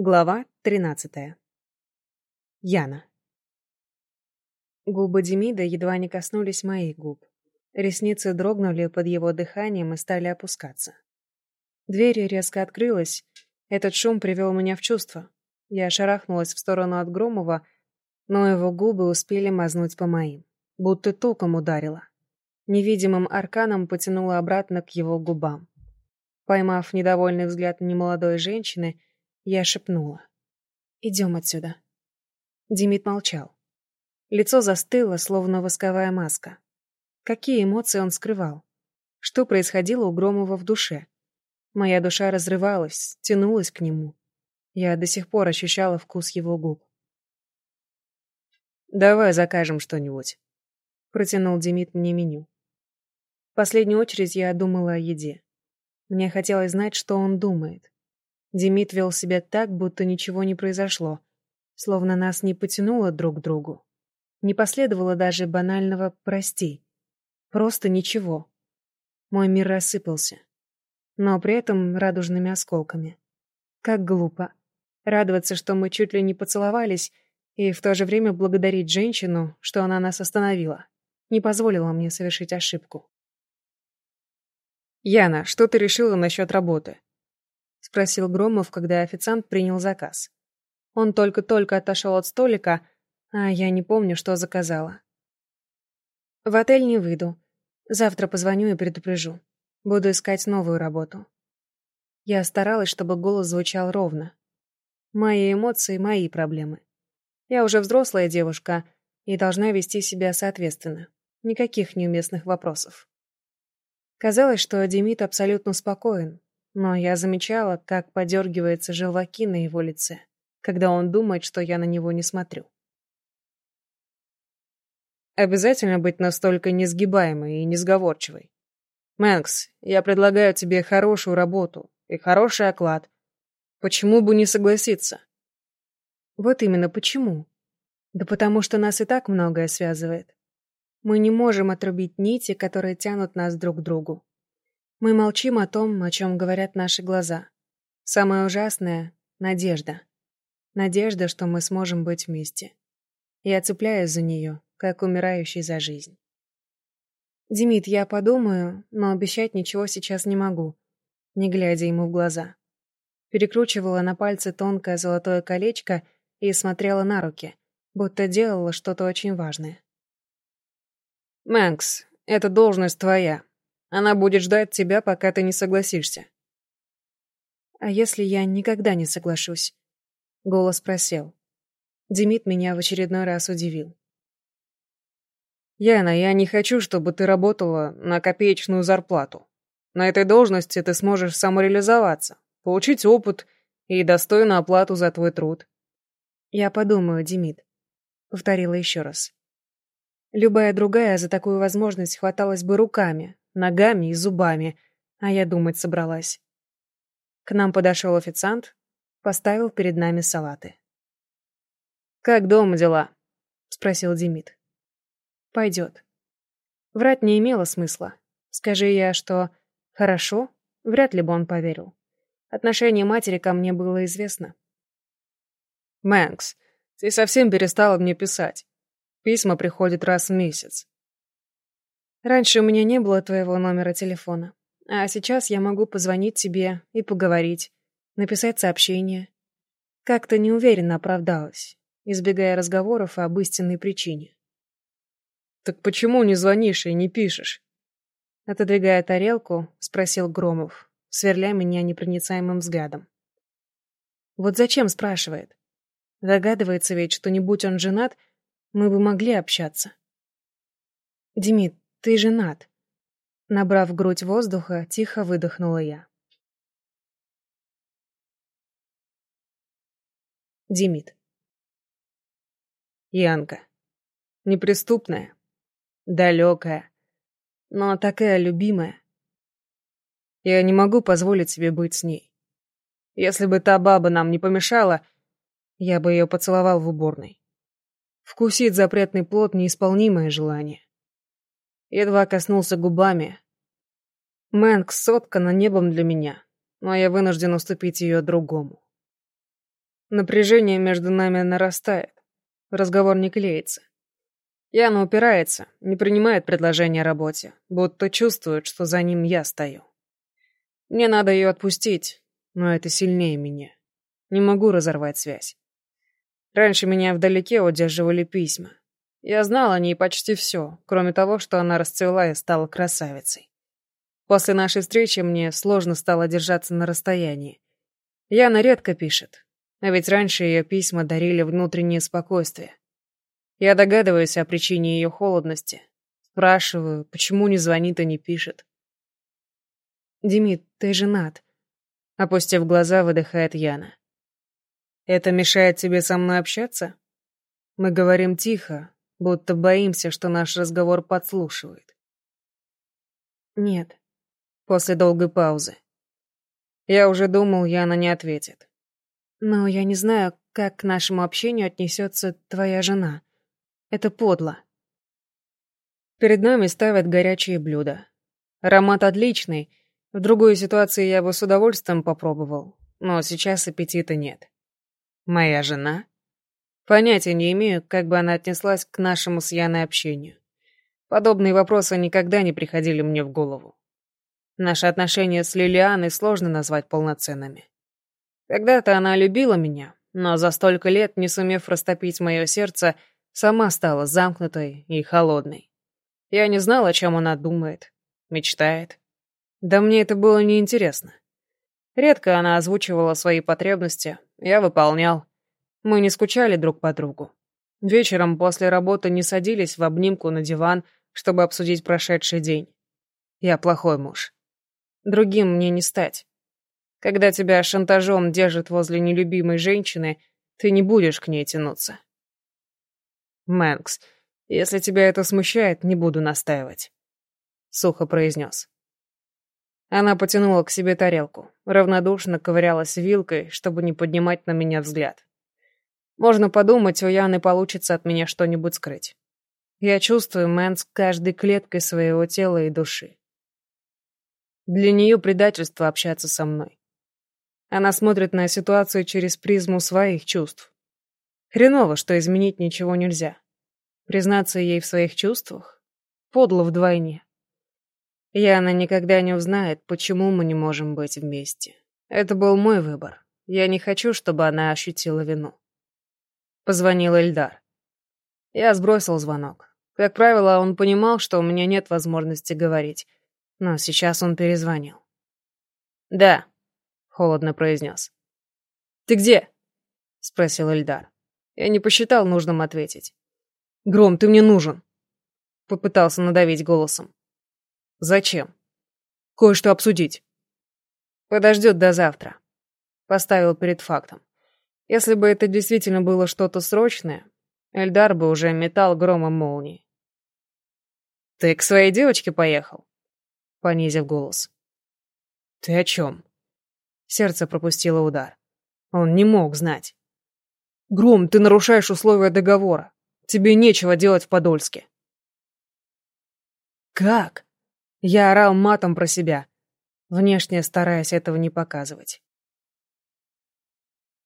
Глава 13. Яна. Губы Демида едва не коснулись моих губ. Ресницы дрогнули под его дыханием и стали опускаться. Дверь резко открылась. Этот шум привел меня в чувство. Я шарахнулась в сторону от Громова, но его губы успели мазнуть по моим. Будто током ударила. Невидимым арканом потянула обратно к его губам. Поймав недовольный взгляд немолодой женщины, я шепнула. «Идем отсюда». Димит молчал. Лицо застыло, словно восковая маска. Какие эмоции он скрывал? Что происходило у Громова в душе? Моя душа разрывалась, тянулась к нему. Я до сих пор ощущала вкус его губ. «Давай закажем что-нибудь», — протянул Демид мне меню. В последнюю очередь я думала о еде. Мне хотелось знать, что он думает. Демид вел себя так, будто ничего не произошло, словно нас не потянуло друг к другу. Не последовало даже банального «прости». Просто ничего. Мой мир рассыпался. Но при этом радужными осколками. Как глупо. Радоваться, что мы чуть ли не поцеловались, и в то же время благодарить женщину, что она нас остановила. Не позволила мне совершить ошибку. «Яна, что ты решила насчет работы?» — спросил Громов, когда официант принял заказ. Он только-только отошел от столика, а я не помню, что заказала. В отель не выйду. Завтра позвоню и предупрежу. Буду искать новую работу. Я старалась, чтобы голос звучал ровно. Мои эмоции — мои проблемы. Я уже взрослая девушка и должна вести себя соответственно. Никаких неуместных вопросов. Казалось, что Демид абсолютно спокоен, но я замечала, как подергиваются желваки на его лице, когда он думает, что я на него не смотрю. Обязательно быть настолько несгибаемой и несговорчивой. Мэнкс, я предлагаю тебе хорошую работу и хороший оклад. Почему бы не согласиться? Вот именно почему. Да потому что нас и так многое связывает. Мы не можем отрубить нити, которые тянут нас друг к другу. Мы молчим о том, о чем говорят наши глаза. Самое ужасное — надежда. Надежда, что мы сможем быть вместе. Я цепляюсь за нее, как умирающий за жизнь. «Димит, я подумаю, но обещать ничего сейчас не могу», не глядя ему в глаза. Перекручивала на пальце тонкое золотое колечко и смотрела на руки, будто делала что-то очень важное. «Мэнкс, эта должность твоя», она будет ждать тебя, пока ты не согласишься. А если я никогда не соглашусь? Голос просел. Демид меня в очередной раз удивил. Яна, я не хочу, чтобы ты работала на копеечную зарплату. На этой должности ты сможешь самореализоваться, получить опыт и достойную оплату за твой труд. Я подумаю, Демид. Повторила еще раз. Любая другая за такую возможность хваталась бы руками, ногами и зубами, а я думать собралась. К нам подошел официант, поставил перед нами салаты. «Как дома дела?» — спросил Демид. «Пойдет». Врать не имело смысла. Скажи я, что «хорошо», вряд ли бы он поверил. Отношение матери ко мне было известно. «Мэнкс, ты совсем перестала мне писать. Письма приходят раз в месяц. Раньше у меня не было твоего номера телефона, а сейчас я могу позвонить тебе и поговорить, написать сообщение. Как-то неуверенно оправдалась, избегая разговоров об истинной причине. «Так почему не звонишь и не пишешь?» Отодвигая тарелку, спросил Громов, сверля меня непроницаемым взглядом. Вот зачем спрашивает? Догадывается ведь, что не будь он женат, мы бы могли общаться. Демид, ты женат. Набрав грудь воздуха, тихо выдохнула я. Демид. Янка. Неприступная. Далекая. Но такая любимая. Я не могу позволить себе быть с ней. Если бы та баба нам не помешала, я бы ее поцеловал в уборной. Вкусить запретный плод — неисполнимое желание. Едва коснулся губами. Мэнк соткана небом для меня, но я вынужден уступить ее другому. Напряжение между нами нарастает. Разговор не клеится. Яна упирается, не принимает предложение о работе, будто чувствует, что за ним я стою. Мне надо ее отпустить, но это сильнее меня. Не могу разорвать связь. Раньше меня вдалеке удерживали письма. Я знал о ней почти все, кроме того, что она расцвела и стала красавицей. После нашей встречи мне сложно стало держаться на расстоянии. Яна редко пишет, а ведь раньше ее письма дарили внутреннее спокойствие. Я догадываюсь о причине ее холодности. Спрашиваю, почему не звонит и не пишет. «Демид, ты женат», — опустив глаза, выдыхает Яна. «Это мешает тебе со мной общаться?» Мы говорим тихо, будто боимся, что наш разговор подслушивает. «Нет», — после долгой паузы. Я уже думал, Яна не ответит. Но я не знаю, как к нашему общению отнесется твоя жена. Это подло. Перед нами ставят горячие блюда. Аромат отличный. В другой ситуации я бы с удовольствием попробовал, но сейчас аппетита нет. Моя жена? Понятия не имею, как бы она отнеслась к нашему с Яной общению. Подобные вопросы никогда не приходили мне в голову. Наши отношения с Лилианой сложно назвать полноценными. Когда-то она любила меня, но за столько лет, не сумев растопить мое сердце, сама стала замкнутой и холодной. Я не знал, о чем она думает, мечтает. Да мне это было неинтересно. Редко она озвучивала свои потребности, я выполнял. Мы не скучали друг по другу. Вечером после работы не садились в обнимку на диван, чтобы обсудить прошедший день. Я плохой муж. Другим мне не стать. Когда тебя шантажом держат возле нелюбимой женщины, ты не будешь к ней тянуться. Мэнкс, если тебя это смущает, не буду настаивать. Сухо произнес. Она потянула к себе тарелку, равнодушно ковырялась вилкой, чтобы не поднимать на меня взгляд. Можно подумать, у Яны получится от меня что-нибудь скрыть. Я чувствую Мэнс каждой клеткой своего тела и души. Для нее предательство общаться со мной. Она смотрит на ситуацию через призму своих чувств. Хреново, что изменить ничего нельзя. Признаться ей в своих чувствах? Подло вдвойне. И она никогда не узнает, почему мы не можем быть вместе. Это был мой выбор. Я не хочу, чтобы она ощутила вину. Позвонил Эльдар. Я сбросил звонок. Как правило, он понимал, что у меня нет возможности говорить. Но сейчас он перезвонил. «Да», холодно произнес. «Ты где?» — спросил Эльдар. Я не посчитал нужным ответить. «Гром, ты мне нужен!» Попытался надавить голосом. «Зачем?» «Кое-что обсудить». «Подождет до завтра». Поставил перед фактом. Если бы это действительно было что-то срочное, Эльдар бы уже метал громом молнии. «Ты к своей девочке поехал?» Понизив голос. «Ты о чем?» Сердце пропустило удар. Он не мог знать. «Гром, ты нарушаешь условия договора. Тебе нечего делать в Подольске». «Как?» Я орал матом про себя, внешне стараясь этого не показывать.